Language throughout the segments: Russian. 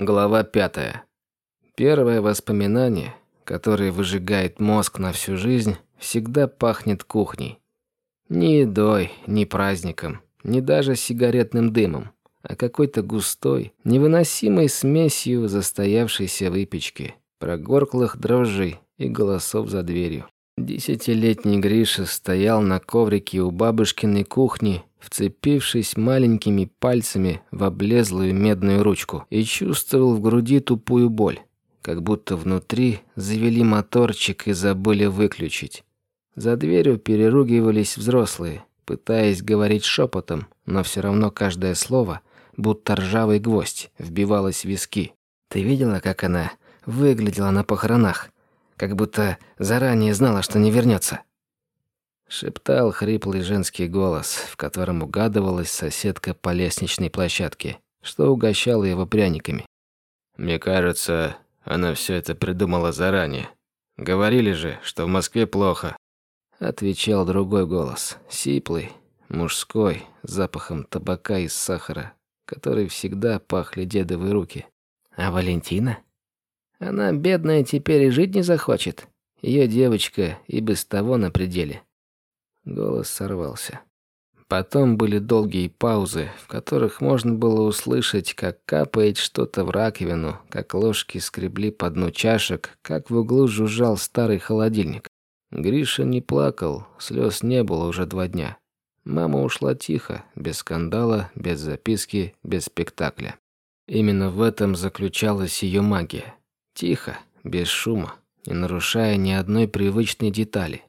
Глава пятая. Первое воспоминание, которое выжигает мозг на всю жизнь, всегда пахнет кухней. Ни едой, ни праздником, ни даже сигаретным дымом, а какой-то густой, невыносимой смесью застоявшейся выпечки, прогорклых дрожжей и голосов за дверью. Десятилетний Гриша стоял на коврике у бабушкиной кухни вцепившись маленькими пальцами в облезлую медную ручку, и чувствовал в груди тупую боль, как будто внутри завели моторчик и забыли выключить. За дверью переругивались взрослые, пытаясь говорить шепотом, но все равно каждое слово, будто ржавый гвоздь, вбивалось в виски. «Ты видела, как она выглядела на похоронах? Как будто заранее знала, что не вернется. Шептал хриплый женский голос, в котором угадывалась соседка по лестничной площадке, что угощала его пряниками. «Мне кажется, она все это придумала заранее. Говорили же, что в Москве плохо». Отвечал другой голос, сиплый, мужской, запахом табака и сахара, который всегда пахли дедовые руки. «А Валентина? Она, бедная, теперь и жить не захочет. Ее девочка и без того на пределе». Голос сорвался. Потом были долгие паузы, в которых можно было услышать, как капает что-то в раковину, как ложки скребли по дну чашек, как в углу жужжал старый холодильник. Гриша не плакал, слез не было уже два дня. Мама ушла тихо, без скандала, без записки, без спектакля. Именно в этом заключалась ее магия. Тихо, без шума, не нарушая ни одной привычной детали.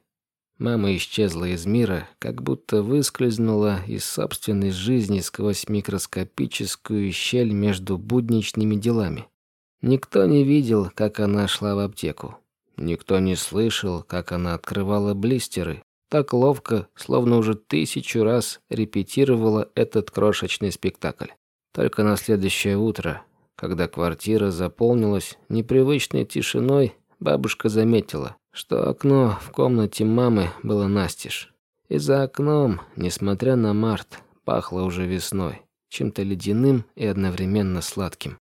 Мама исчезла из мира, как будто выскользнула из собственной жизни сквозь микроскопическую щель между будничными делами. Никто не видел, как она шла в аптеку. Никто не слышал, как она открывала блистеры. Так ловко, словно уже тысячу раз репетировала этот крошечный спектакль. Только на следующее утро, когда квартира заполнилась непривычной тишиной, бабушка заметила, что окно в комнате мамы было настежь. И за окном, несмотря на март, пахло уже весной, чем-то ледяным и одновременно сладким.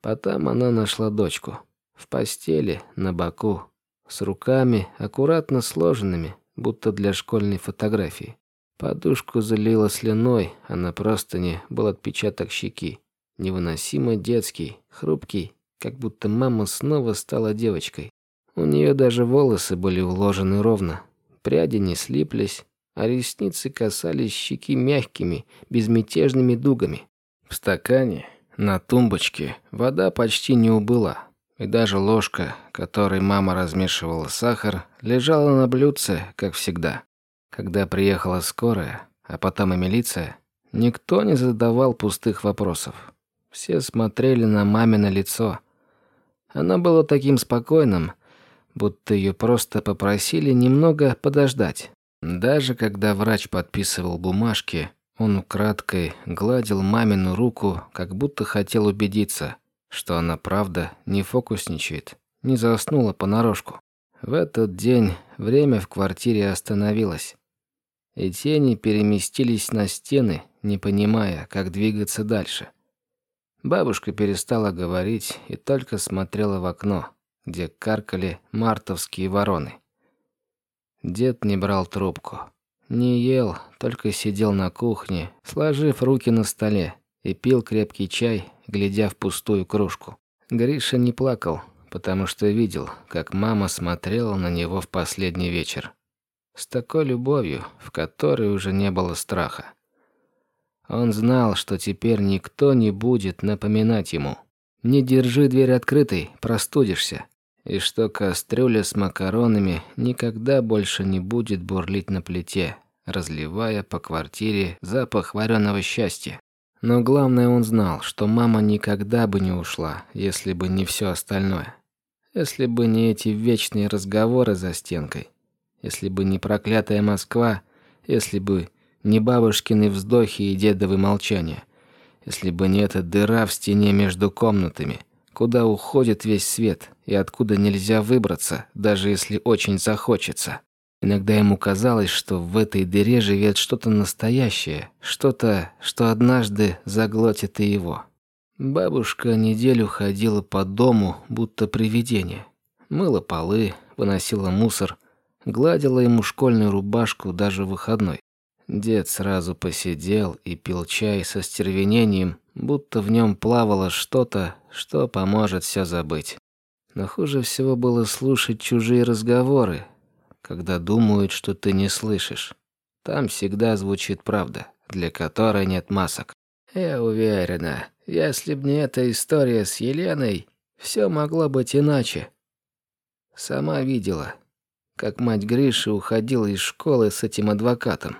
Потом она нашла дочку. В постели, на боку, с руками, аккуратно сложенными, будто для школьной фотографии. Подушку залила слюной, а на простыне был отпечаток щеки. Невыносимо детский, хрупкий, как будто мама снова стала девочкой. У нее даже волосы были уложены ровно, пряди не слиплись, а ресницы касались щеки мягкими, безмятежными дугами. В стакане, на тумбочке, вода почти не убыла, и даже ложка, которой мама размешивала сахар, лежала на блюдце, как всегда. Когда приехала скорая, а потом и милиция, никто не задавал пустых вопросов. Все смотрели на мамино лицо. Оно было таким спокойным, будто ее просто попросили немного подождать. Даже когда врач подписывал бумажки, он украдкой гладил мамину руку, как будто хотел убедиться, что она правда не фокусничает, не заснула понарошку. В этот день время в квартире остановилось, и тени переместились на стены, не понимая, как двигаться дальше. Бабушка перестала говорить и только смотрела в окно, где каркали мартовские вороны. Дед не брал трубку. Не ел, только сидел на кухне, сложив руки на столе, и пил крепкий чай, глядя в пустую кружку. Гриша не плакал, потому что видел, как мама смотрела на него в последний вечер. С такой любовью, в которой уже не было страха. Он знал, что теперь никто не будет напоминать ему. «Не держи дверь открытой, простудишься и что кастрюля с макаронами никогда больше не будет бурлить на плите, разливая по квартире запах вареного счастья. Но главное он знал, что мама никогда бы не ушла, если бы не все остальное. Если бы не эти вечные разговоры за стенкой. Если бы не проклятая Москва, если бы не бабушкины вздохи и дедовы молчания. Если бы не эта дыра в стене между комнатами – куда уходит весь свет и откуда нельзя выбраться, даже если очень захочется. Иногда ему казалось, что в этой дыре живет что-то настоящее, что-то, что однажды заглотит и его. Бабушка неделю ходила по дому, будто привидение. Мыла полы, выносила мусор, гладила ему школьную рубашку даже выходной. Дед сразу посидел и пил чай со стервенением, будто в нем плавало что-то, что поможет все забыть. Но хуже всего было слушать чужие разговоры, когда думают, что ты не слышишь. Там всегда звучит правда, для которой нет масок. Я уверена, если б не эта история с Еленой, все могло быть иначе. Сама видела, как мать Гриши уходила из школы с этим адвокатом.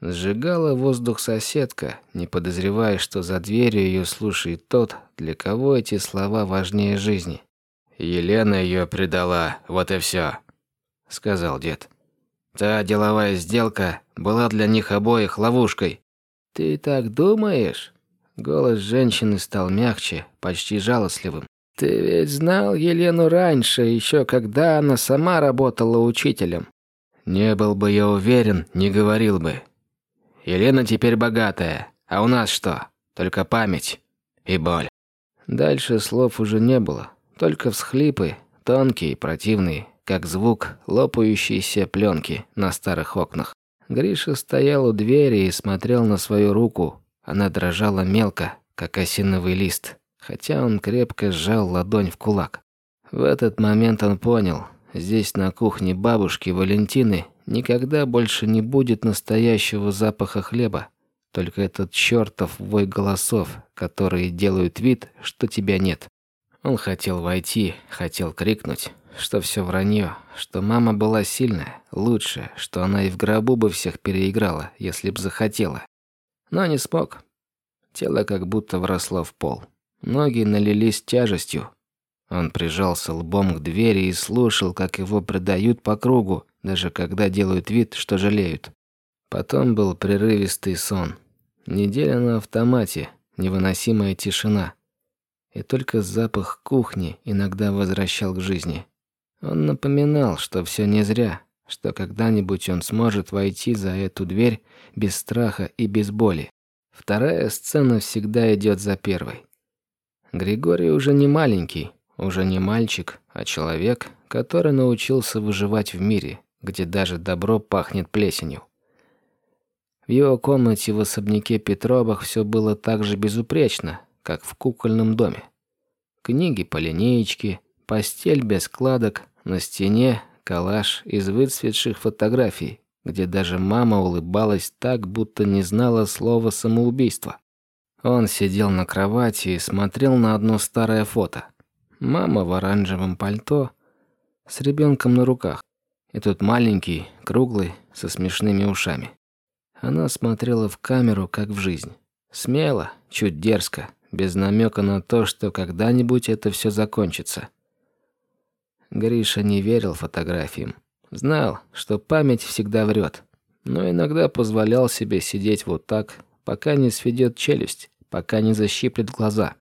Сжигала воздух соседка, не подозревая, что за дверью ее слушает тот, для кого эти слова важнее жизни. «Елена ее предала, вот и все», — сказал дед. «Та деловая сделка была для них обоих ловушкой». «Ты так думаешь?» Голос женщины стал мягче, почти жалостливым. «Ты ведь знал Елену раньше, еще когда она сама работала учителем». «Не был бы я уверен, не говорил бы. Елена теперь богатая, а у нас что? Только память и боль». Дальше слов уже не было, только всхлипы, тонкие, противные, как звук лопающейся пленки на старых окнах. Гриша стоял у двери и смотрел на свою руку. Она дрожала мелко, как осиновый лист, хотя он крепко сжал ладонь в кулак. В этот момент он понял, здесь на кухне бабушки Валентины Никогда больше не будет настоящего запаха хлеба, только этот чертов вой голосов, которые делают вид, что тебя нет. Он хотел войти, хотел крикнуть, что все вранье, что мама была сильная, лучшая, что она и в гробу бы всех переиграла, если б захотела. Но не смог. Тело как будто вросло в пол. Ноги налились тяжестью. Он прижался лбом к двери и слушал, как его продают по кругу, даже когда делают вид, что жалеют. Потом был прерывистый сон. Неделя на автомате, невыносимая тишина. И только запах кухни иногда возвращал к жизни. Он напоминал, что все не зря, что когда-нибудь он сможет войти за эту дверь без страха и без боли. Вторая сцена всегда идет за первой. Григорий уже не маленький, уже не мальчик, а человек, который научился выживать в мире, где даже добро пахнет плесенью. В его комнате в особняке Петровых все было так же безупречно, как в кукольном доме. Книги по линеечке, постель без складок, на стене коллаж из выцветших фотографий, где даже мама улыбалась так, будто не знала слова «самоубийство». Он сидел на кровати и смотрел на одно старое фото. Мама в оранжевом пальто с ребенком на руках. И тут маленький, круглый, со смешными ушами. Она смотрела в камеру, как в жизнь. Смело, чуть дерзко, без намека на то, что когда-нибудь это все закончится. Гриша не верил фотографиям. Знал, что память всегда врет, но иногда позволял себе сидеть вот так, пока не сведет челюсть, пока не защиплет глаза.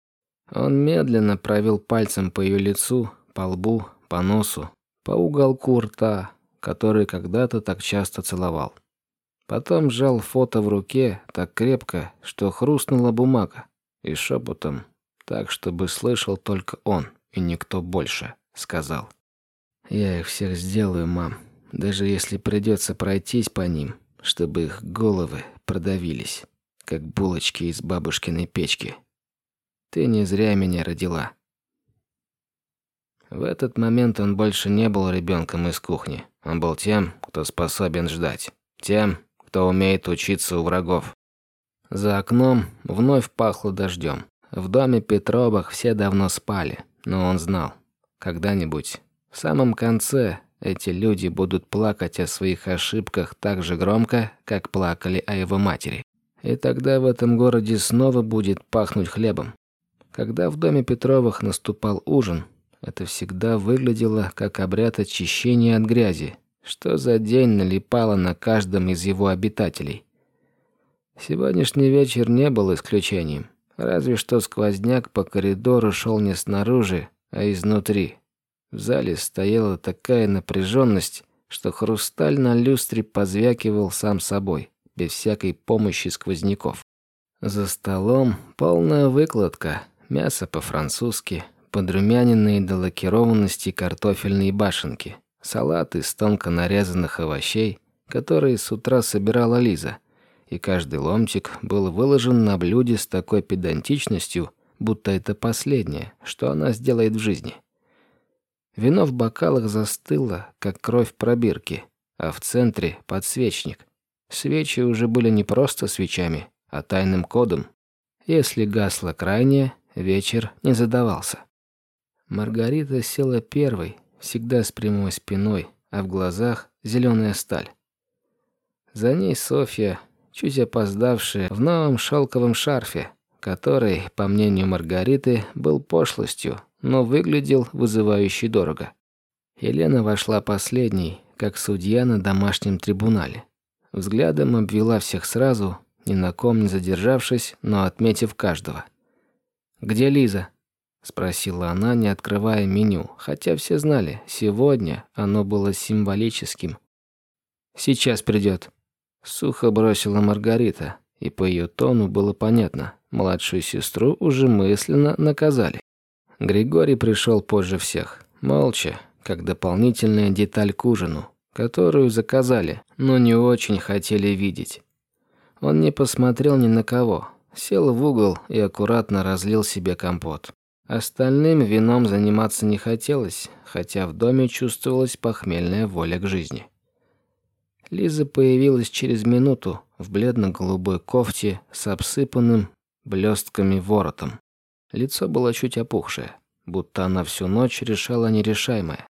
Он медленно провел пальцем по ее лицу, по лбу, по носу, по уголку рта, который когда-то так часто целовал. Потом сжал фото в руке так крепко, что хрустнула бумага, и шепотом, так, чтобы слышал только он и никто больше, сказал. «Я их всех сделаю, мам, даже если придется пройтись по ним, чтобы их головы продавились, как булочки из бабушкиной печки. Ты не зря меня родила». В этот момент он больше не был ребенком из кухни. Он был тем, кто способен ждать. Тем, кто умеет учиться у врагов. За окном вновь пахло дождем. В доме Петровых все давно спали, но он знал. Когда-нибудь, в самом конце, эти люди будут плакать о своих ошибках так же громко, как плакали о его матери. И тогда в этом городе снова будет пахнуть хлебом. Когда в доме Петровых наступал ужин, это всегда выглядело как обряд очищения от грязи, что за день налипало на каждом из его обитателей. Сегодняшний вечер не был исключением, разве что сквозняк по коридору шел не снаружи, а изнутри. В зале стояла такая напряженность, что хрусталь на люстре позвякивал сам собой, без всякой помощи сквозняков. За столом полная выкладка, мясо по-французски, подрумяненные до лакированности картофельные башенки, салат из тонко нарезанных овощей, которые с утра собирала Лиза, и каждый ломтик был выложен на блюде с такой педантичностью, будто это последнее, что она сделает в жизни. Вино в бокалах застыло, как кровь пробирки, а в центре — подсвечник. Свечи уже были не просто свечами, а тайным кодом. Если гасло крайнее, вечер не задавался. Маргарита села первой, всегда с прямой спиной, а в глазах зеленая сталь. За ней Софья, чуть опоздавшая, в новом шелковом шарфе, который, по мнению Маргариты, был пошлостью, но выглядел вызывающе дорого. Елена вошла последней, как судья на домашнем трибунале. Взглядом обвела всех сразу, ни на ком не задержавшись, но отметив каждого. «Где Лиза?» спросила она, не открывая меню, хотя все знали, сегодня оно было символическим. Сейчас придет. Сухо бросила Маргарита, и по ее тону было понятно, младшую сестру уже мысленно наказали. Григорий пришел позже всех, молча, как дополнительная деталь к ужину, которую заказали, но не очень хотели видеть. Он не посмотрел ни на кого, сел в угол и аккуратно разлил себе компот. Остальным вином заниматься не хотелось, хотя в доме чувствовалась похмельная воля к жизни. Лиза появилась через минуту в бледно-голубой кофте с обсыпанным блестками воротом. Лицо было чуть опухшее, будто она всю ночь решала нерешаемое.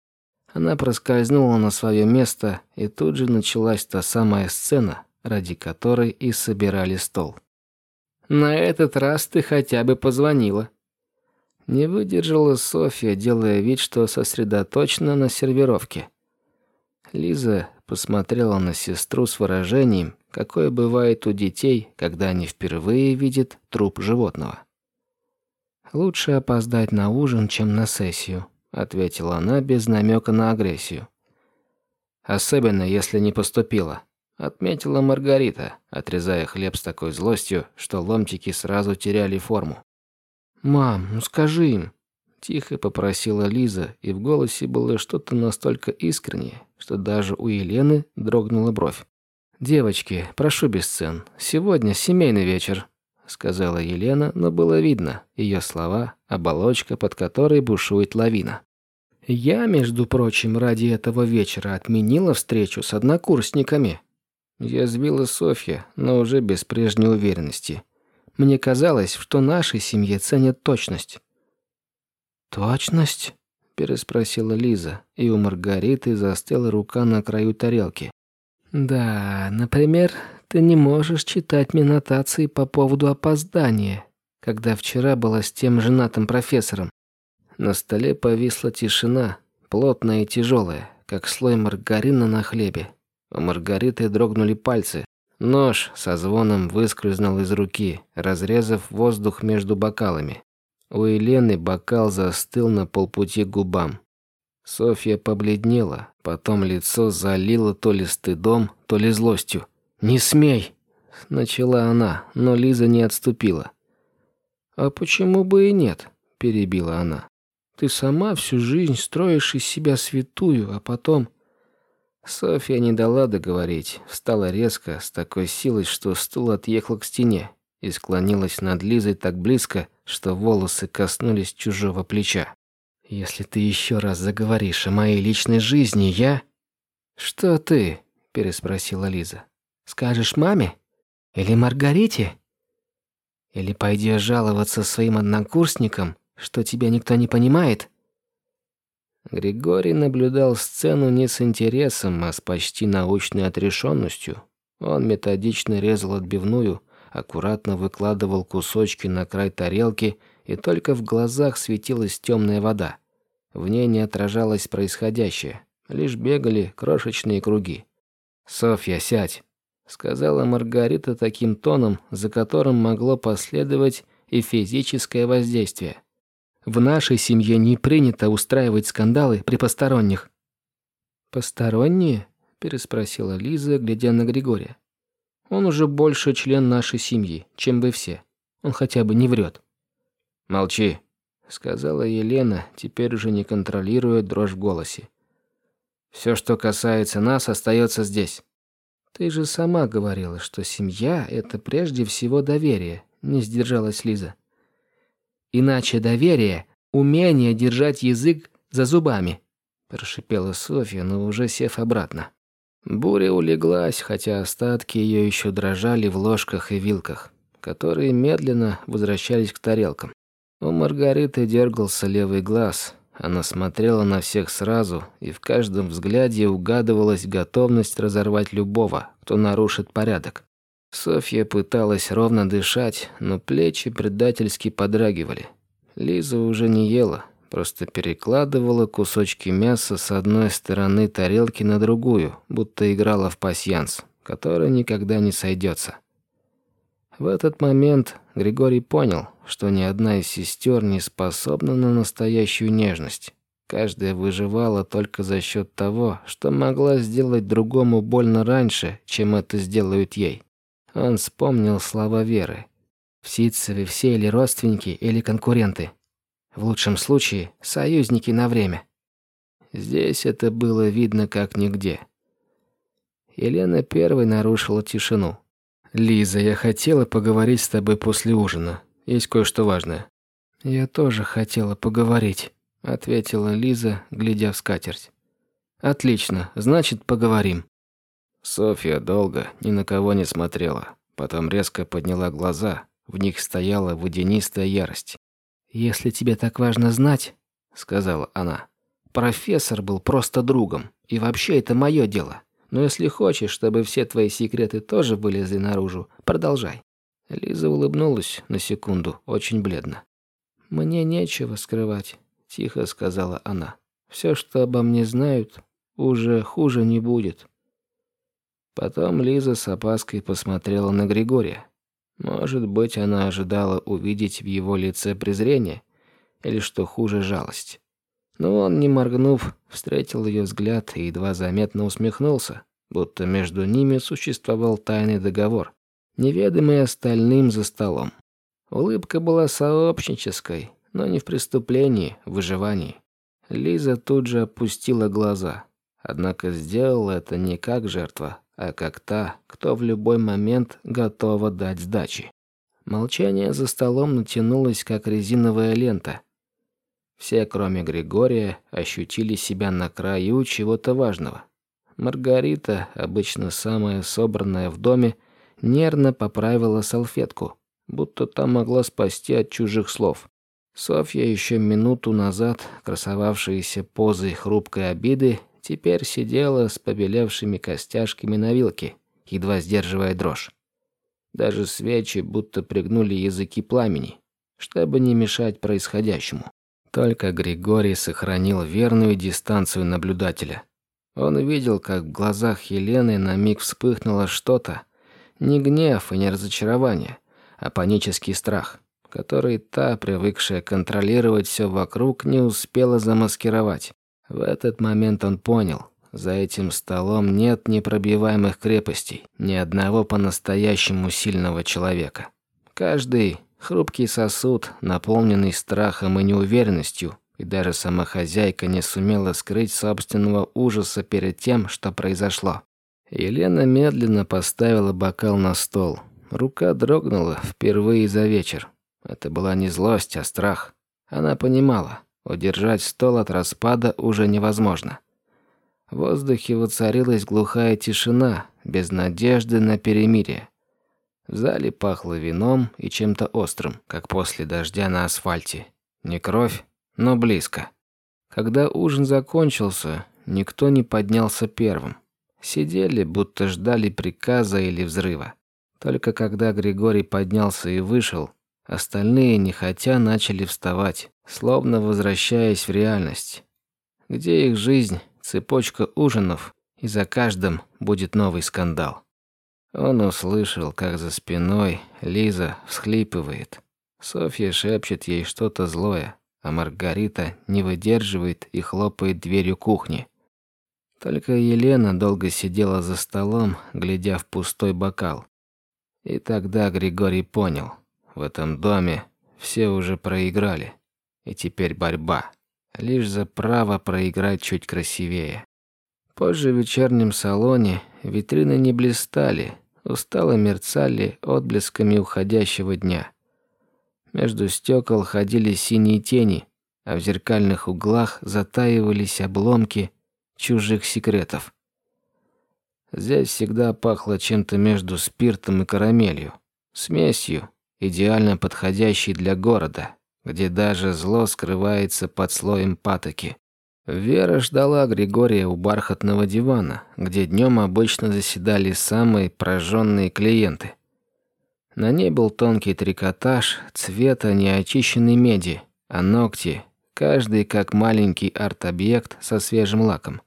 Она проскользнула на свое место, и тут же началась та самая сцена, ради которой и собирали стол. «На этот раз ты хотя бы позвонила», не выдержала Софья, делая вид, что сосредоточена на сервировке. Лиза посмотрела на сестру с выражением, какое бывает у детей, когда они впервые видят труп животного. «Лучше опоздать на ужин, чем на сессию», — ответила она без намека на агрессию. «Особенно, если не поступила», — отметила Маргарита, отрезая хлеб с такой злостью, что ломтики сразу теряли форму. «Мам, ну скажи им!» Тихо попросила Лиза, и в голосе было что-то настолько искреннее, что даже у Елены дрогнула бровь. «Девочки, прошу без сцен. Сегодня семейный вечер», — сказала Елена, но было видно ее слова, оболочка, под которой бушует лавина. «Я, между прочим, ради этого вечера отменила встречу с однокурсниками». Я сбила Софья, но уже без прежней уверенности. Мне казалось, что нашей семье ценят точность. «Точность?» – переспросила Лиза, и у Маргариты застыла рука на краю тарелки. «Да, например, ты не можешь читать мне по поводу опоздания, когда вчера была с тем женатым профессором». На столе повисла тишина, плотная и тяжелая, как слой маргарина на хлебе. У Маргариты дрогнули пальцы, Нож со звоном выскользнул из руки, разрезав воздух между бокалами. У Елены бокал застыл на полпути к губам. Софья побледнела, потом лицо залило то ли стыдом, то ли злостью. «Не смей!» – начала она, но Лиза не отступила. «А почему бы и нет?» – перебила она. «Ты сама всю жизнь строишь из себя святую, а потом...» Софья не дала договорить, встала резко, с такой силой, что стул отъехал к стене, и склонилась над Лизой так близко, что волосы коснулись чужого плеча. «Если ты еще раз заговоришь о моей личной жизни, я...» «Что ты?» – переспросила Лиза. «Скажешь маме? Или Маргарите? Или пойдешь жаловаться своим однокурсникам, что тебя никто не понимает?» Григорий наблюдал сцену не с интересом, а с почти научной отрешенностью. Он методично резал отбивную, аккуратно выкладывал кусочки на край тарелки, и только в глазах светилась темная вода. В ней не отражалось происходящее, лишь бегали крошечные круги. «Софья, сядь», — сказала Маргарита таким тоном, за которым могло последовать и физическое воздействие. В нашей семье не принято устраивать скандалы при посторонних». «Посторонние?» – переспросила Лиза, глядя на Григория. Он уже больше член нашей семьи, чем вы все. Он хотя бы не врет. Молчи, сказала Елена, теперь уже не контролируя дрожь в голосе. Все, что касается нас, остается здесь. Ты же сама говорила, что семья это прежде всего доверие, не сдержалась Лиза. Иначе доверие умение держать язык за зубами, прошипела Софья, но уже сев обратно. Буря улеглась, хотя остатки ее еще дрожали в ложках и вилках, которые медленно возвращались к тарелкам. У Маргариты дергался левый глаз. Она смотрела на всех сразу, и в каждом взгляде угадывалась готовность разорвать любого, кто нарушит порядок. Софья пыталась ровно дышать, но плечи предательски подрагивали. Лиза уже не ела, просто перекладывала кусочки мяса с одной стороны тарелки на другую, будто играла в пасьянс, который никогда не сойдется. В этот момент Григорий понял, что ни одна из сестер не способна на настоящую нежность. Каждая выживала только за счет того, что могла сделать другому больно раньше, чем это сделают ей. Он вспомнил слова Веры. В Ситцеве все или родственники, или конкуренты. В лучшем случае союзники на время. Здесь это было видно как нигде. Елена первой нарушила тишину. «Лиза, я хотела поговорить с тобой после ужина. Есть кое-что важное». «Я тоже хотела поговорить», — ответила Лиза, глядя в скатерть. «Отлично, значит, поговорим». Софья долго ни на кого не смотрела, потом резко подняла глаза, в них стояла водянистая ярость. «Если тебе так важно знать», — сказала она, — «профессор был просто другом, и вообще это мое дело. Но если хочешь, чтобы все твои секреты тоже вылезли наружу, продолжай». Лиза улыбнулась на секунду, очень бледно. «Мне нечего скрывать», — тихо сказала она. «Все, что обо мне знают, уже хуже не будет». Потом Лиза с опаской посмотрела на Григория. Может быть, она ожидала увидеть в его лице презрение или, что хуже, жалость. Но он, не моргнув, встретил ее взгляд и едва заметно усмехнулся, будто между ними существовал тайный договор, неведомый остальным за столом. Улыбка была сообщнической, но не в преступлении, в выживании. Лиза тут же опустила глаза, однако сделала это не как жертва, а как та, кто в любой момент готова дать сдачи. Молчание за столом натянулось, как резиновая лента. Все, кроме Григория, ощутили себя на краю чего-то важного. Маргарита, обычно самая собранная в доме, нервно поправила салфетку, будто та могла спасти от чужих слов. Софья, еще минуту назад красовавшаяся позой хрупкой обиды, теперь сидела с побелевшими костяшками на вилке, едва сдерживая дрожь. Даже свечи будто пригнули языки пламени, чтобы не мешать происходящему. Только Григорий сохранил верную дистанцию наблюдателя. Он увидел, как в глазах Елены на миг вспыхнуло что-то, не гнев и не разочарование, а панический страх, который та, привыкшая контролировать все вокруг, не успела замаскировать. В этот момент он понял, за этим столом нет непробиваемых крепостей, ни одного по-настоящему сильного человека. Каждый хрупкий сосуд, наполненный страхом и неуверенностью, и даже сама хозяйка не сумела скрыть собственного ужаса перед тем, что произошло. Елена медленно поставила бокал на стол. Рука дрогнула впервые за вечер. Это была не злость, а страх. Она понимала, Удержать стол от распада уже невозможно. В воздухе воцарилась глухая тишина, без надежды на перемирие. В зале пахло вином и чем-то острым, как после дождя на асфальте. Не кровь, но близко. Когда ужин закончился, никто не поднялся первым. Сидели, будто ждали приказа или взрыва. Только когда Григорий поднялся и вышел, остальные нехотя начали вставать словно возвращаясь в реальность, где их жизнь – цепочка ужинов, и за каждым будет новый скандал. Он услышал, как за спиной Лиза всхлипывает. Софья шепчет ей что-то злое, а Маргарита не выдерживает и хлопает дверью кухни. Только Елена долго сидела за столом, глядя в пустой бокал. И тогда Григорий понял, в этом доме все уже проиграли, и теперь борьба, лишь за право проиграть чуть красивее. Позже в вечернем салоне витрины не блистали, устало мерцали отблесками уходящего дня. Между стекол ходили синие тени, а в зеркальных углах затаивались обломки чужих секретов. Здесь всегда пахло чем-то между спиртом и карамелью, смесью, идеально подходящей для города, где даже зло скрывается под слоем патоки. Вера ждала Григория у бархатного дивана, где днем обычно заседали самые прожженные клиенты. На ней был тонкий трикотаж цвета неочищенной меди, а ногти, каждый как маленький арт-объект со свежим лаком,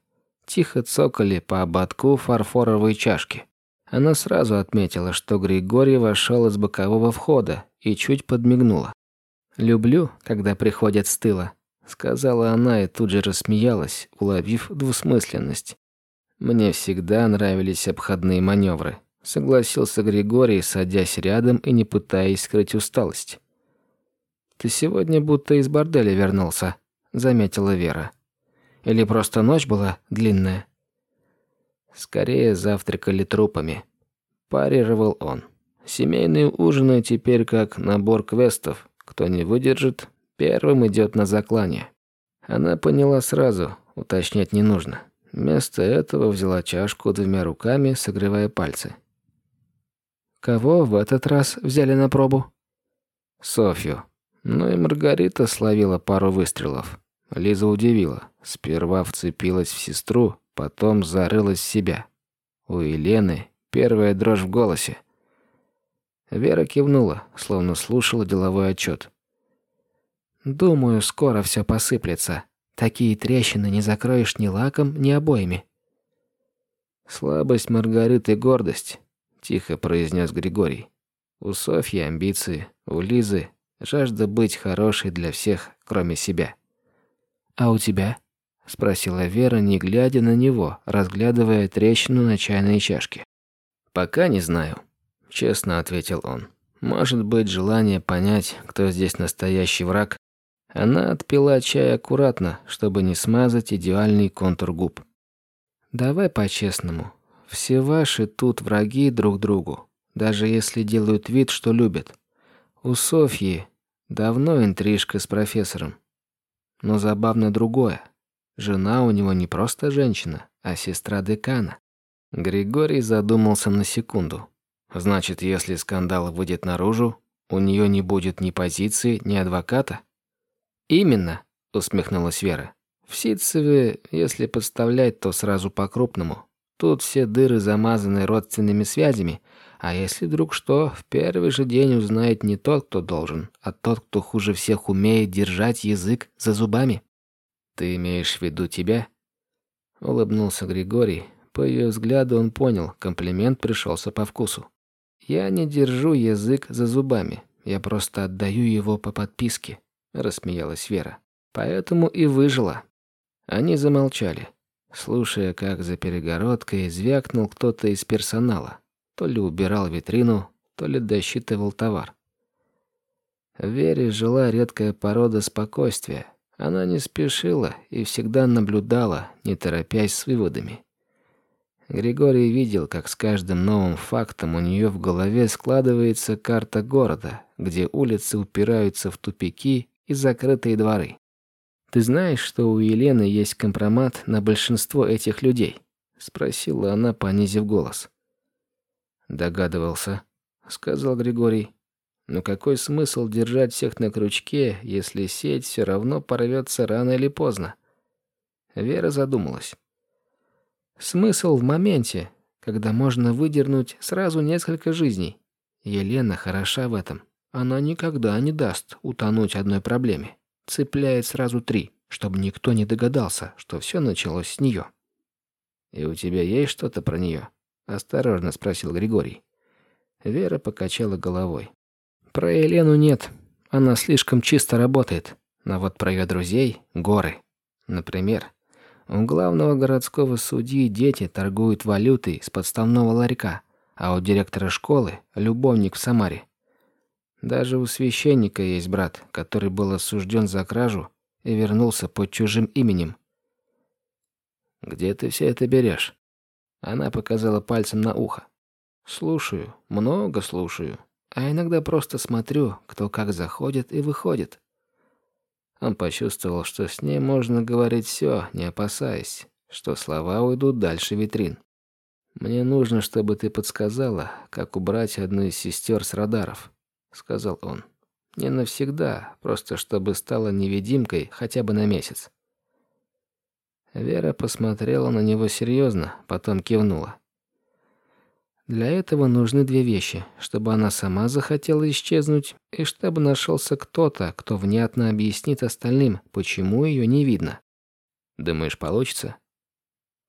тихо цокали по ободку фарфоровой чашки. Она сразу отметила, что Григорий вошел из бокового входа и чуть подмигнула. «Люблю, когда приходят с тыла», сказала она и тут же рассмеялась, уловив двусмысленность. Мне всегда нравились обходные маневры, согласился Григорий, садясь рядом и не пытаясь скрыть усталость. Ты сегодня будто из борделя вернулся, заметила Вера. Или просто ночь была длинная? Скорее завтракали трупами, парировал он. Семейные ужины теперь как набор квестов. Кто не выдержит, Первым идет на заклание. Она поняла сразу, уточнять не нужно. Вместо этого взяла чашку двумя руками, согревая пальцы. Кого в этот раз взяли на пробу? Софью. Ну и Маргарита словила пару выстрелов. Лиза удивила. Сперва вцепилась в сестру, потом зарылась в себя. У Елены первая дрожь в голосе. Вера кивнула, словно слушала деловой отчет. Думаю, скоро все посыплется. Такие трещины не закроешь ни лаком, ни обоями. Слабость Маргариты гордость, тихо произнес Григорий. У Софьи амбиции, у Лизы жажда быть хорошей для всех, кроме себя. А у тебя? спросила Вера, не глядя на него, разглядывая трещину на чайной чашке. Пока не знаю, честно ответил он. Может быть, желание понять, кто здесь настоящий враг, она отпила чай аккуратно, чтобы не смазать идеальный контур губ. «Давай по-честному. Все ваши тут враги друг другу, даже если делают вид, что любят. У Софьи давно интрижка с профессором. Но забавно другое. Жена у него не просто женщина, а сестра декана. Григорий задумался на секунду. Значит, если скандал выйдет наружу, у нее не будет ни позиции, ни адвоката? «Именно», — усмехнулась Вера. «В Ситцеве, если подставлять, то сразу по-крупному. Тут все дыры замазаны родственными связями, а если вдруг что, в первый же день узнает не тот, кто должен, а тот, кто хуже всех умеет держать язык за зубами». «Ты имеешь в виду тебя?» Улыбнулся Григорий. По ее взгляду он понял, комплимент пришелся по вкусу. «Я не держу язык за зубами, я просто отдаю его по подписке рассмеялась Вера. Поэтому и выжила. Они замолчали, слушая, как за перегородкой звякнул кто-то из персонала. То ли убирал витрину, то ли досчитывал товар. Вере жила редкая порода спокойствия. Она не спешила и всегда наблюдала, не торопясь с выводами. Григорий видел, как с каждым новым фактом у нее в голове складывается карта города, где улицы упираются в тупики и закрытые дворы. Ты знаешь, что у Елены есть компромат на большинство этих людей? спросила она, понизив голос. Догадывался, сказал Григорий. Но какой смысл держать всех на крючке, если сеть все равно порвется рано или поздно? Вера задумалась. Смысл в моменте, когда можно выдернуть сразу несколько жизней. Елена хороша в этом. Она никогда не даст утонуть одной проблеме. Цепляет сразу три, чтобы никто не догадался, что все началось с нее. «И у тебя есть что-то про нее?» – осторожно спросил Григорий. Вера покачала головой. «Про Елену нет. Она слишком чисто работает. Но вот про ее друзей – горы. Например, у главного городского судьи дети торгуют валютой с подставного ларька, а у директора школы – любовник в Самаре. Даже у священника есть брат, который был осужден за кражу и вернулся под чужим именем. «Где ты все это берешь?» Она показала пальцем на ухо. «Слушаю, много слушаю, а иногда просто смотрю, кто как заходит и выходит». Он почувствовал, что с ней можно говорить все, не опасаясь, что слова уйдут дальше витрин. «Мне нужно, чтобы ты подсказала, как убрать одну из сестер с радаров», — сказал он. «Не навсегда, просто чтобы стала невидимкой хотя бы на месяц». Вера посмотрела на него серьезно, потом кивнула. Для этого нужны две вещи, чтобы она сама захотела исчезнуть, и чтобы нашелся кто-то, кто внятно объяснит остальным, почему ее не видно. Думаешь, получится?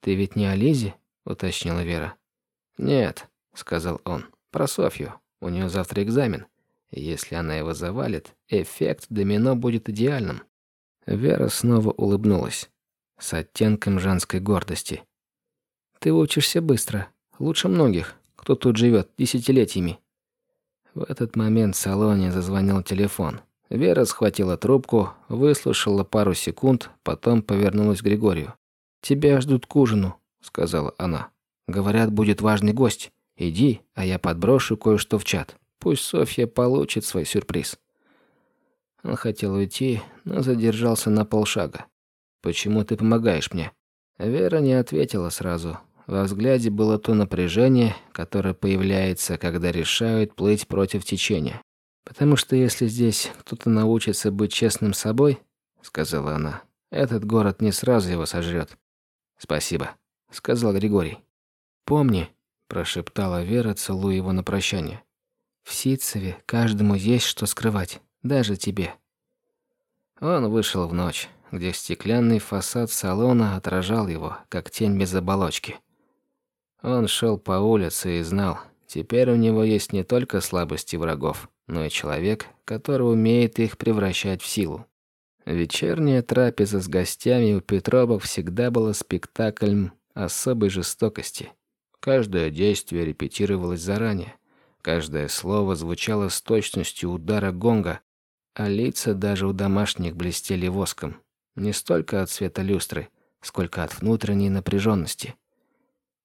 Ты ведь не о Лизе? уточнила Вера. Нет, сказал он. Про Софью. У нее завтра экзамен. Если она его завалит, эффект домино будет идеальным. Вера снова улыбнулась с оттенком женской гордости. Ты учишься быстро, лучше многих кто тут живет десятилетиями. В этот момент в салоне зазвонил телефон. Вера схватила трубку, выслушала пару секунд, потом повернулась к Григорию. «Тебя ждут к ужину», — сказала она. «Говорят, будет важный гость. Иди, а я подброшу кое-что в чат. Пусть Софья получит свой сюрприз». Он хотел уйти, но задержался на полшага. «Почему ты помогаешь мне?» Вера не ответила сразу, во взгляде было то напряжение, которое появляется, когда решают плыть против течения. «Потому что если здесь кто-то научится быть честным собой, — сказала она, — этот город не сразу его сожрет. «Спасибо», — сказал Григорий. «Помни», — прошептала Вера, целуя его на прощание. «В Ситцеве каждому есть что скрывать, даже тебе». Он вышел в ночь, где стеклянный фасад салона отражал его, как тень без оболочки. Он шел по улице и знал, теперь у него есть не только слабости врагов, но и человек, который умеет их превращать в силу. Вечерняя трапеза с гостями у Петровых всегда была спектаклем особой жестокости. Каждое действие репетировалось заранее, каждое слово звучало с точностью удара гонга, а лица даже у домашних блестели воском. Не столько от света люстры, сколько от внутренней напряженности.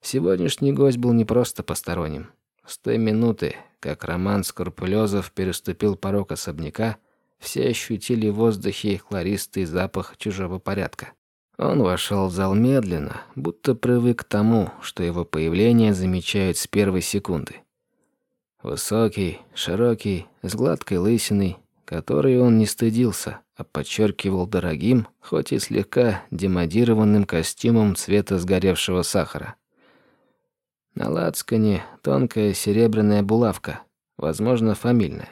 Сегодняшний гость был не просто посторонним. С той минуты, как Роман Скрупулезов переступил порог особняка, все ощутили в воздухе хлористый запах чужого порядка. Он вошел в зал медленно, будто привык к тому, что его появление замечают с первой секунды. Высокий, широкий, с гладкой лысиной, которой он не стыдился, а подчеркивал дорогим, хоть и слегка демодированным костюмом цвета сгоревшего сахара. На лацкане тонкая серебряная булавка, возможно, фамильная.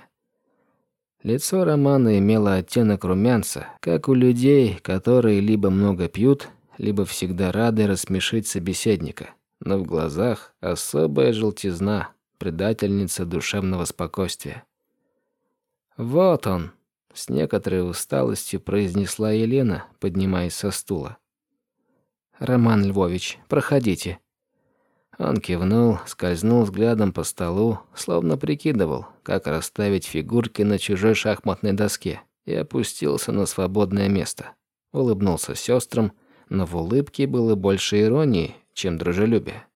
Лицо Романа имело оттенок румянца, как у людей, которые либо много пьют, либо всегда рады рассмешить собеседника. Но в глазах особая желтизна, предательница душевного спокойствия. «Вот он!» — с некоторой усталостью произнесла Елена, поднимаясь со стула. «Роман Львович, проходите», он кивнул, скользнул взглядом по столу, словно прикидывал, как расставить фигурки на чужой шахматной доске, и опустился на свободное место. Улыбнулся сестрам, но в улыбке было больше иронии, чем дружелюбия.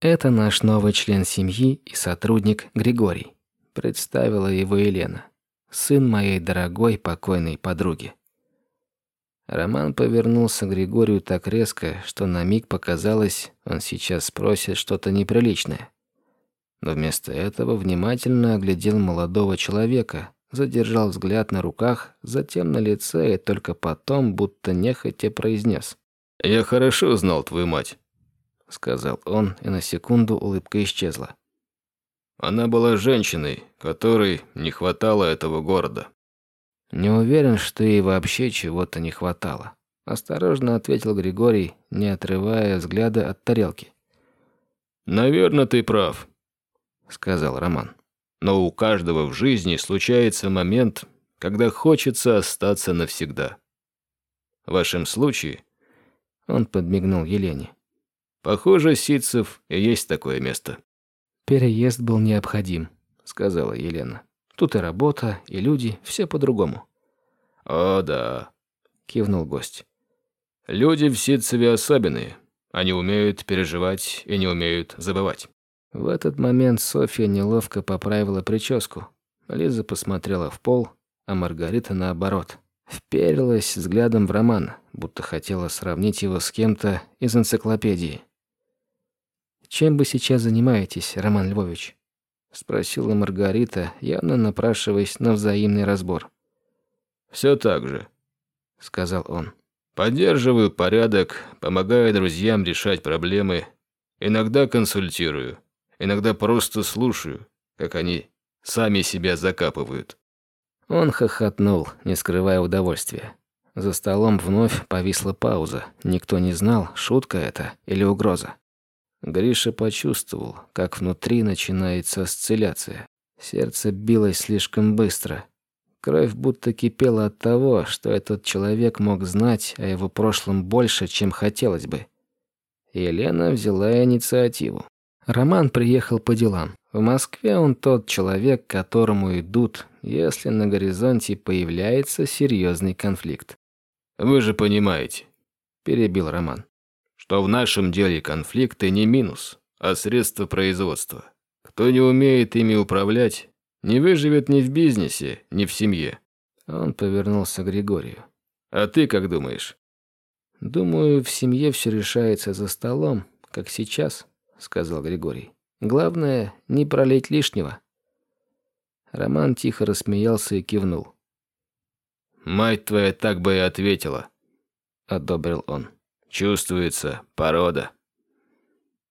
«Это наш новый член семьи и сотрудник Григорий», – представила его Елена. «Сын моей дорогой покойной подруги». Роман повернулся к Григорию так резко, что на миг показалось, он сейчас спросит что-то неприличное. Но вместо этого внимательно оглядел молодого человека, задержал взгляд на руках, затем на лице и только потом, будто нехотя произнес. «Я хорошо знал твою мать», — сказал он, и на секунду улыбка исчезла. «Она была женщиной, которой не хватало этого города». Не уверен, что ей вообще чего-то не хватало. Осторожно ответил Григорий, не отрывая взгляда от тарелки. «Наверное, ты прав», — сказал Роман. «Но у каждого в жизни случается момент, когда хочется остаться навсегда. В вашем случае...» Он подмигнул Елене. «Похоже, Ситцев и есть такое место». «Переезд был необходим», — сказала Елена. «Тут и работа, и люди, все по-другому». «О, да», — кивнул гость. «Люди в Ситцеве особенные. Они умеют переживать и не умеют забывать». В этот момент Софья неловко поправила прическу. Лиза посмотрела в пол, а Маргарита наоборот. Вперилась взглядом в роман, будто хотела сравнить его с кем-то из энциклопедии. «Чем вы сейчас занимаетесь, Роман Львович?» — спросила Маргарита, явно напрашиваясь на взаимный разбор. «Все так же», — сказал он. «Поддерживаю порядок, помогаю друзьям решать проблемы, иногда консультирую, иногда просто слушаю, как они сами себя закапывают». Он хохотнул, не скрывая удовольствия. За столом вновь повисла пауза. Никто не знал, шутка это или угроза. Гриша почувствовал, как внутри начинается осцилляция. Сердце билось слишком быстро. Кровь будто кипела от того, что этот человек мог знать о его прошлом больше, чем хотелось бы. Елена взяла инициативу. Роман приехал по делам. В Москве он тот человек, к которому идут, если на горизонте появляется серьезный конфликт. «Вы же понимаете», – перебил Роман что в нашем деле конфликты не минус, а средство производства. Кто не умеет ими управлять, не выживет ни в бизнесе, ни в семье. Он повернулся к Григорию. А ты как думаешь? Думаю, в семье все решается за столом, как сейчас, сказал Григорий. Главное, не пролить лишнего. Роман тихо рассмеялся и кивнул. «Мать твоя так бы и ответила», — одобрил он. Чувствуется порода.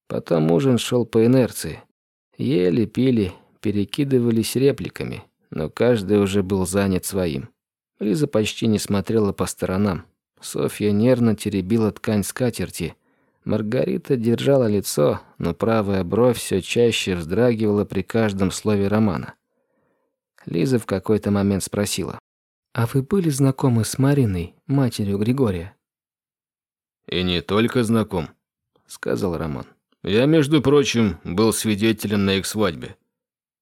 Потом ужин шел по инерции. Ели, пили, перекидывались репликами, но каждый уже был занят своим. Лиза почти не смотрела по сторонам. Софья нервно теребила ткань скатерти. Маргарита держала лицо, но правая бровь все чаще вздрагивала при каждом слове романа. Лиза в какой-то момент спросила. «А вы были знакомы с Мариной, матерью Григория?» «И не только знаком», — сказал Роман. «Я, между прочим, был свидетелем на их свадьбе.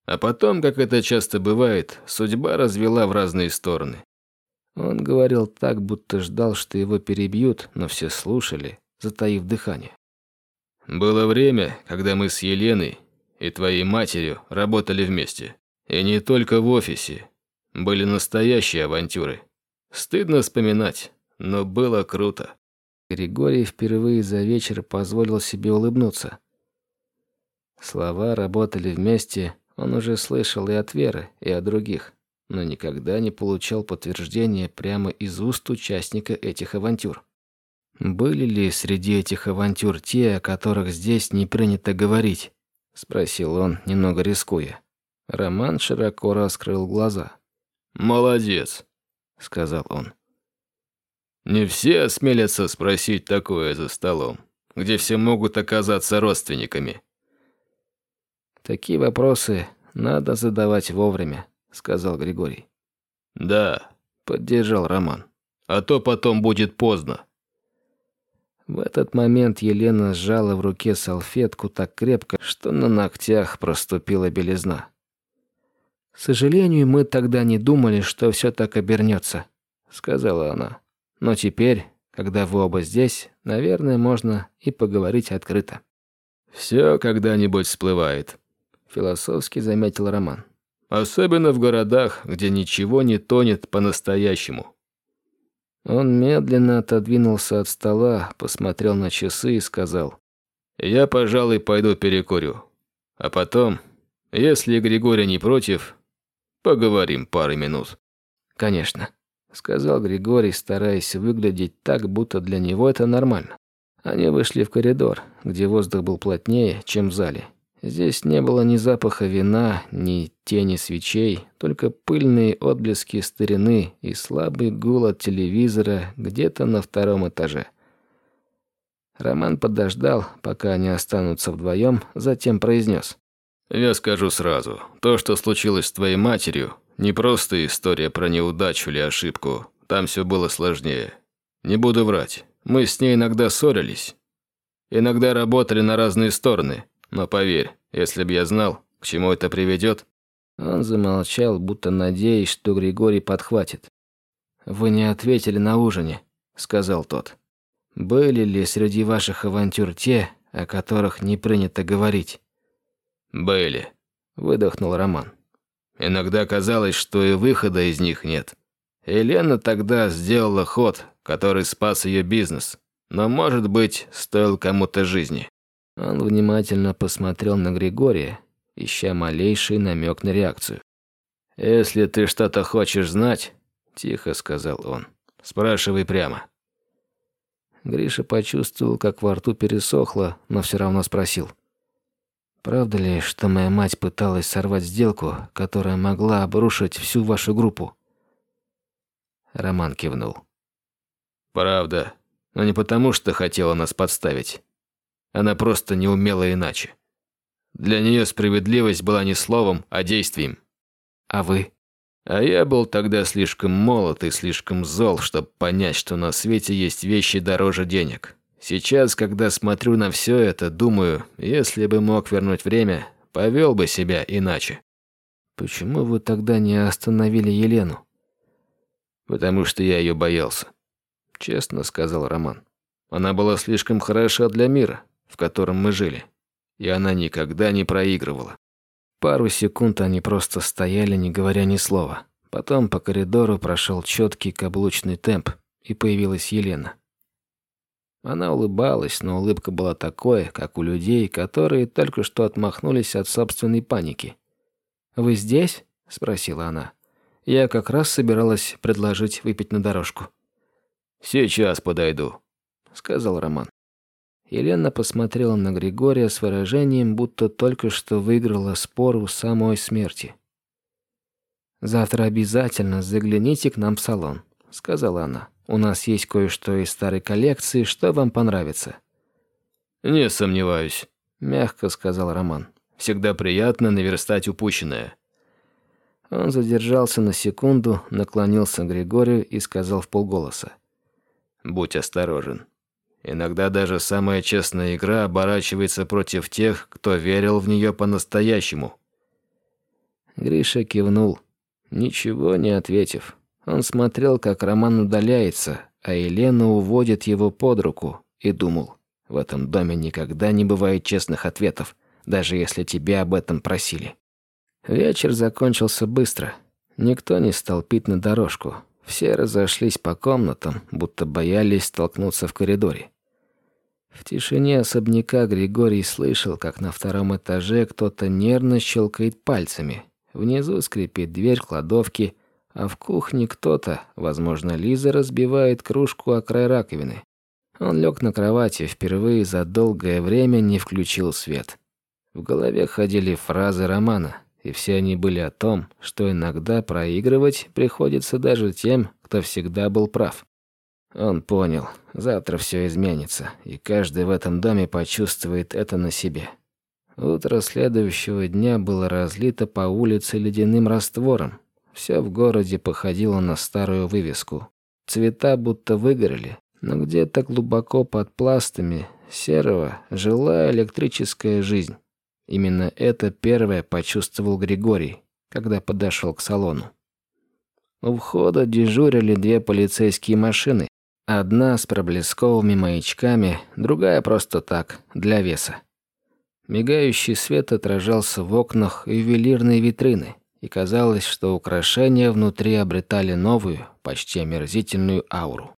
А потом, как это часто бывает, судьба развела в разные стороны». Он говорил так, будто ждал, что его перебьют, но все слушали, затаив дыхание. «Было время, когда мы с Еленой и твоей матерью работали вместе. И не только в офисе. Были настоящие авантюры. Стыдно вспоминать, но было круто. Григорий впервые за вечер позволил себе улыбнуться. Слова работали вместе, он уже слышал и от Веры, и от других, но никогда не получал подтверждения прямо из уст участника этих авантюр. «Были ли среди этих авантюр те, о которых здесь не принято говорить?» – спросил он, немного рискуя. Роман широко раскрыл глаза. «Молодец», – сказал он. Не все осмелятся спросить такое за столом, где все могут оказаться родственниками. Такие вопросы надо задавать вовремя, сказал Григорий. Да, поддержал Роман. А то потом будет поздно. В этот момент Елена сжала в руке салфетку так крепко, что на ногтях проступила белизна. «К сожалению, мы тогда не думали, что все так обернется», — сказала она. Но теперь, когда вы оба здесь, наверное, можно и поговорить открыто. Все когда-нибудь всплывает, философски заметил Роман. Особенно в городах, где ничего не тонет по-настоящему. Он медленно отодвинулся от стола, посмотрел на часы и сказал: "Я, пожалуй, пойду перекурю. А потом, если Григорий не против, поговорим пару минут". "Конечно" сказал Григорий, стараясь выглядеть так, будто для него это нормально. Они вышли в коридор, где воздух был плотнее, чем в зале. Здесь не было ни запаха вина, ни тени свечей, только пыльные отблески старины и слабый гул от телевизора где-то на втором этаже. Роман подождал, пока они останутся вдвоем, затем произнес: «Я скажу сразу, то, что случилось с твоей матерью, не просто история про неудачу или ошибку. Там все было сложнее. Не буду врать. Мы с ней иногда ссорились. Иногда работали на разные стороны. Но поверь, если бы я знал, к чему это приведет, Он замолчал, будто надеясь, что Григорий подхватит. «Вы не ответили на ужине», — сказал тот. «Были ли среди ваших авантюр те, о которых не принято говорить?» «Были», — выдохнул Роман. «Иногда казалось, что и выхода из них нет. Елена тогда сделала ход, который спас ее бизнес, но, может быть, стоил кому-то жизни». Он внимательно посмотрел на Григория, ища малейший намек на реакцию. «Если ты что-то хочешь знать, тихо сказал он. Спрашивай прямо. Гриша почувствовал, как во рту пересохло, но все равно спросил. Правда ли, что моя мать пыталась сорвать сделку, которая могла обрушить всю вашу группу? Роман кивнул. Правда, но не потому, что хотела нас подставить. Она просто не умела иначе. Для нее справедливость была не словом, а действием. А вы? А я был тогда слишком молод и слишком зол, чтобы понять, что на свете есть вещи дороже денег. Сейчас, когда смотрю на все это, думаю, если бы мог вернуть время, повел бы себя иначе. Почему вы тогда не остановили Елену? Потому что я ее боялся, честно сказал Роман. Она была слишком хороша для мира, в котором мы жили, и она никогда не проигрывала. Пару секунд они просто стояли, не говоря ни слова. Потом по коридору прошел четкий каблучный темп, и появилась Елена. Она улыбалась, но улыбка была такой, как у людей, которые только что отмахнулись от собственной паники. «Вы здесь?» – спросила она. «Я как раз собиралась предложить выпить на дорожку». «Сейчас подойду», – сказал Роман. Елена посмотрела на Григория с выражением, будто только что выиграла спор у самой смерти. «Завтра обязательно загляните к нам в салон», — сказала она. «У нас есть кое-что из старой коллекции, что вам понравится». «Не сомневаюсь», — мягко сказал Роман. «Всегда приятно наверстать упущенное». Он задержался на секунду, наклонился к Григорию и сказал в полголоса. «Будь осторожен». Иногда даже самая честная игра оборачивается против тех, кто верил в нее по-настоящему. Гриша кивнул, ничего не ответив. Он смотрел, как Роман удаляется, а Елена уводит его под руку, и думал, в этом доме никогда не бывает честных ответов, даже если тебя об этом просили. Вечер закончился быстро. Никто не стал пить на дорожку. Все разошлись по комнатам, будто боялись столкнуться в коридоре. В тишине особняка Григорий слышал, как на втором этаже кто-то нервно щелкает пальцами. Внизу скрипит дверь кладовки, а в кухне кто-то, возможно, Лиза, разбивает кружку о край раковины. Он лег на кровати, впервые за долгое время не включил свет. В голове ходили фразы романа, и все они были о том, что иногда проигрывать приходится даже тем, кто всегда был прав. Он понял, завтра все изменится, и каждый в этом доме почувствует это на себе. Утро следующего дня было разлито по улице ледяным раствором. Все в городе походило на старую вывеску. Цвета будто выгорели, но где-то глубоко под пластами серого жила электрическая жизнь. Именно это первое почувствовал Григорий, когда подошел к салону. У входа дежурили две полицейские машины, Одна с проблесковыми маячками, другая просто так, для веса. Мигающий свет отражался в окнах ювелирной витрины, и казалось, что украшения внутри обретали новую, почти омерзительную ауру.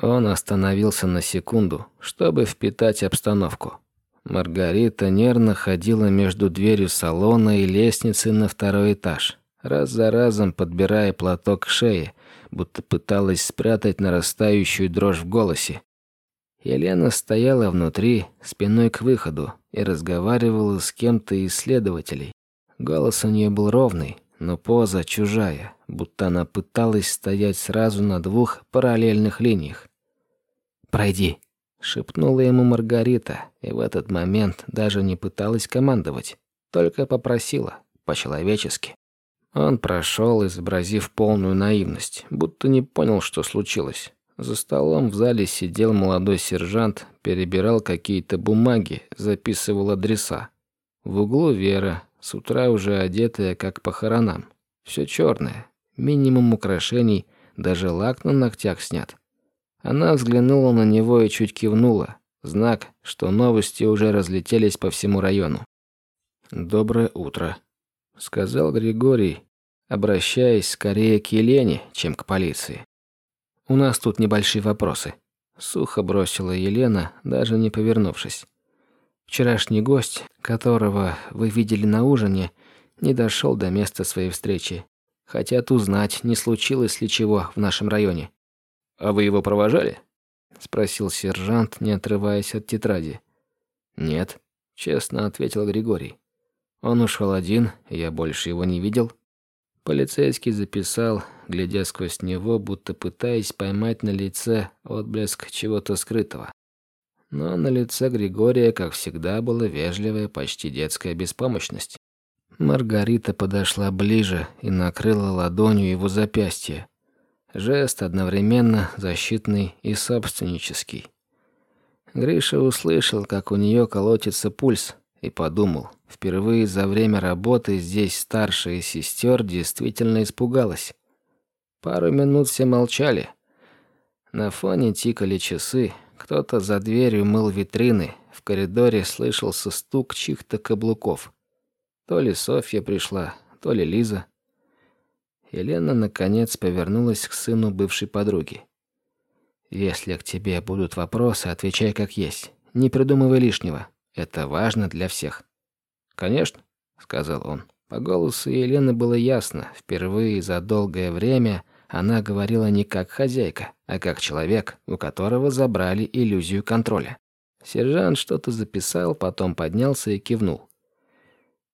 Он остановился на секунду, чтобы впитать обстановку. Маргарита нервно ходила между дверью салона и лестницей на второй этаж, раз за разом подбирая платок к шее, будто пыталась спрятать нарастающую дрожь в голосе. Елена стояла внутри, спиной к выходу, и разговаривала с кем-то из следователей. Голос у нее был ровный, но поза чужая, будто она пыталась стоять сразу на двух параллельных линиях. «Пройди», — шепнула ему Маргарита, и в этот момент даже не пыталась командовать, только попросила, по-человечески. Он прошел, изобразив полную наивность, будто не понял, что случилось. За столом в зале сидел молодой сержант, перебирал какие-то бумаги, записывал адреса. В углу Вера, с утра уже одетая, как похоронам. Все черное, минимум украшений, даже лак на ногтях снят. Она взглянула на него и чуть кивнула. Знак, что новости уже разлетелись по всему району. «Доброе утро», — сказал Григорий, обращаясь скорее к Елене, чем к полиции. «У нас тут небольшие вопросы», — сухо бросила Елена, даже не повернувшись. «Вчерашний гость, которого вы видели на ужине, не дошел до места своей встречи. Хотят узнать, не случилось ли чего в нашем районе». «А вы его провожали?» — спросил сержант, не отрываясь от тетради. «Нет», — честно ответил Григорий. «Он ушел один, я больше его не видел». Полицейский записал, глядя сквозь него, будто пытаясь поймать на лице отблеск чего-то скрытого. Но на лице Григория, как всегда, была вежливая, почти детская беспомощность. Маргарита подошла ближе и накрыла ладонью его запястье. Жест одновременно защитный и собственнический. Гриша услышал, как у нее колотится пульс, и подумал, впервые за время работы здесь старшая сестер действительно испугалась. Пару минут все молчали. На фоне тикали часы, кто-то за дверью мыл витрины, в коридоре слышался стук чьих-то каблуков. То ли Софья пришла, то ли Лиза. Елена, наконец, повернулась к сыну бывшей подруги. «Если к тебе будут вопросы, отвечай как есть. Не придумывай лишнего. Это важно для всех». «Конечно», — сказал он. По голосу Елены было ясно. Впервые за долгое время она говорила не как хозяйка, а как человек, у которого забрали иллюзию контроля. Сержант что-то записал, потом поднялся и кивнул.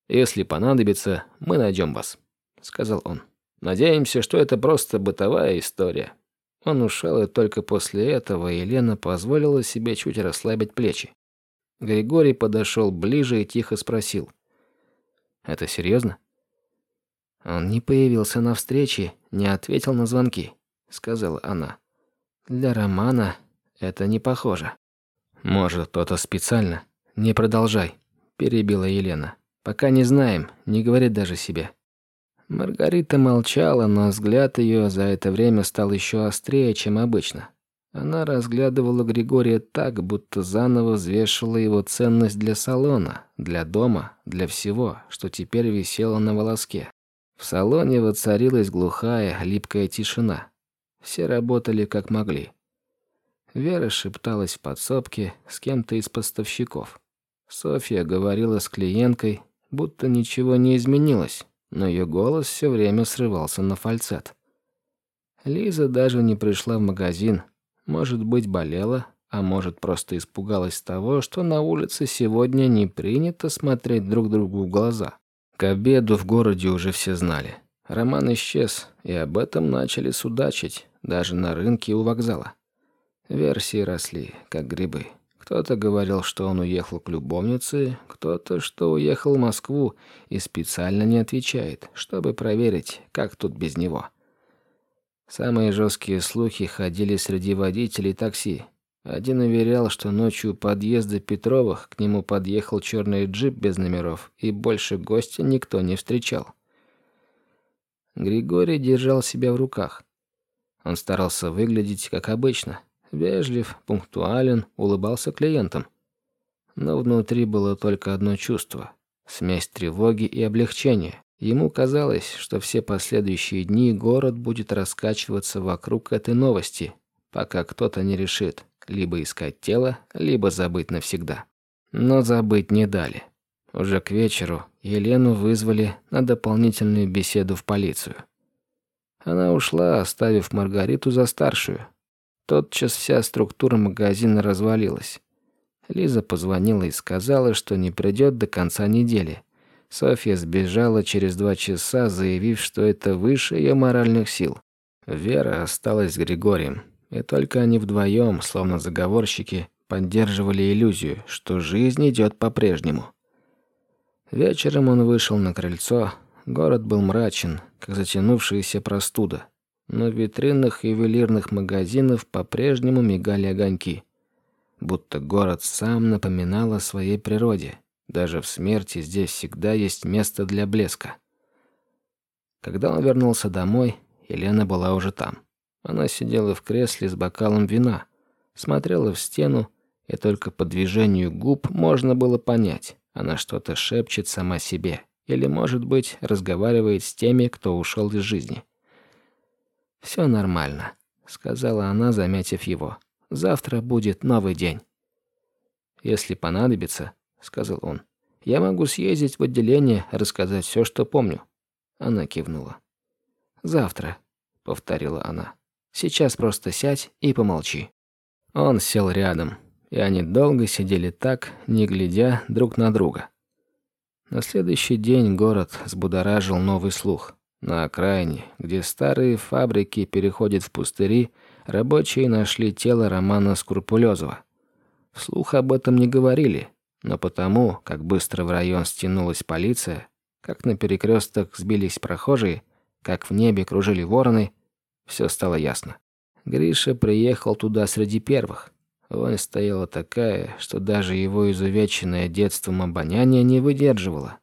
«Если понадобится, мы найдем вас», — сказал он. Надеемся, что это просто бытовая история». Он ушел, и только после этого Елена позволила себе чуть расслабить плечи. Григорий подошел ближе и тихо спросил. «Это серьезно?» «Он не появился на встрече, не ответил на звонки», — сказала она. «Для Романа это не похоже». «Может, кто-то специально?» «Не продолжай», — перебила Елена. «Пока не знаем, не говорит даже себе». Маргарита молчала, но взгляд ее за это время стал еще острее, чем обычно. Она разглядывала Григория так, будто заново взвешивала его ценность для салона, для дома, для всего, что теперь висело на волоске. В салоне воцарилась глухая, липкая тишина. Все работали как могли. Вера шепталась в подсобке с кем-то из поставщиков. Софья говорила с клиенткой, будто ничего не изменилось, но ее голос все время срывался на фальцет. Лиза даже не пришла в магазин. Может быть, болела, а может, просто испугалась того, что на улице сегодня не принято смотреть друг другу в глаза. К обеду в городе уже все знали. Роман исчез, и об этом начали судачить, даже на рынке у вокзала. Версии росли, как грибы. Кто-то говорил, что он уехал к любовнице, кто-то, что уехал в Москву и специально не отвечает, чтобы проверить, как тут без него. Самые жесткие слухи ходили среди водителей такси. Один уверял, что ночью у подъезда Петровых к нему подъехал черный джип без номеров, и больше гостя никто не встречал. Григорий держал себя в руках. Он старался выглядеть как обычно, Вежлив, пунктуален, улыбался клиентам. Но внутри было только одно чувство – смесь тревоги и облегчения. Ему казалось, что все последующие дни город будет раскачиваться вокруг этой новости, пока кто-то не решит либо искать тело, либо забыть навсегда. Но забыть не дали. Уже к вечеру Елену вызвали на дополнительную беседу в полицию. Она ушла, оставив Маргариту за старшую – Тотчас вся структура магазина развалилась. Лиза позвонила и сказала, что не придет до конца недели. Софья сбежала через два часа, заявив, что это выше ее моральных сил. Вера осталась с Григорием, и только они вдвоем, словно заговорщики, поддерживали иллюзию, что жизнь идет по-прежнему. Вечером он вышел на крыльцо. Город был мрачен, как затянувшаяся простуда но в витринах ювелирных магазинов по-прежнему мигали огоньки. Будто город сам напоминал о своей природе. Даже в смерти здесь всегда есть место для блеска. Когда он вернулся домой, Елена была уже там. Она сидела в кресле с бокалом вина, смотрела в стену, и только по движению губ можно было понять, она что-то шепчет сама себе или, может быть, разговаривает с теми, кто ушел из жизни. «Все нормально», — сказала она, заметив его. «Завтра будет новый день». «Если понадобится», — сказал он, — «я могу съездить в отделение, рассказать все, что помню». Она кивнула. «Завтра», — повторила она. «Сейчас просто сядь и помолчи». Он сел рядом, и они долго сидели так, не глядя друг на друга. На следующий день город взбудоражил новый слух. На окраине, где старые фабрики переходят в пустыри, рабочие нашли тело Романа Скрупулезова. Вслух об этом не говорили, но потому, как быстро в район стянулась полиция, как на перекресток сбились прохожие, как в небе кружили вороны, все стало ясно. Гриша приехал туда среди первых. Вонь стояла такая, что даже его изувеченное детством обоняние не выдерживало.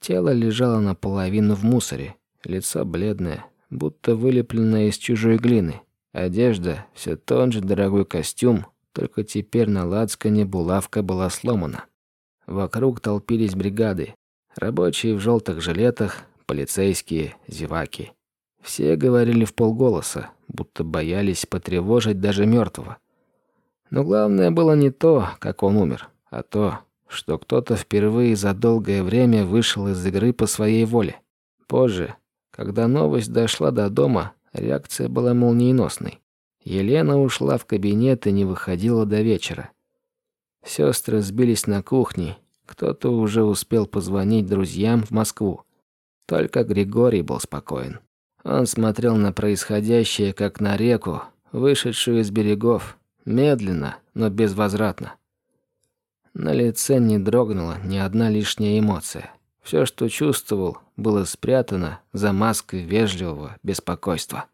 Тело лежало наполовину в мусоре, лицо бледное, будто вылепленное из чужой глины. Одежда — все тот же дорогой костюм, только теперь на лацкане булавка была сломана. Вокруг толпились бригады. Рабочие в желтых жилетах, полицейские, зеваки. Все говорили в полголоса, будто боялись потревожить даже мертвого. Но главное было не то, как он умер, а то, что кто-то впервые за долгое время вышел из игры по своей воле. Позже, когда новость дошла до дома, реакция была молниеносной. Елена ушла в кабинет и не выходила до вечера. Сестры сбились на кухне, кто-то уже успел позвонить друзьям в Москву. Только Григорий был спокоен. Он смотрел на происходящее, как на реку, вышедшую из берегов, медленно, но безвозвратно. На лице не дрогнула ни одна лишняя эмоция. Все, что чувствовал, было спрятано за маской вежливого беспокойства.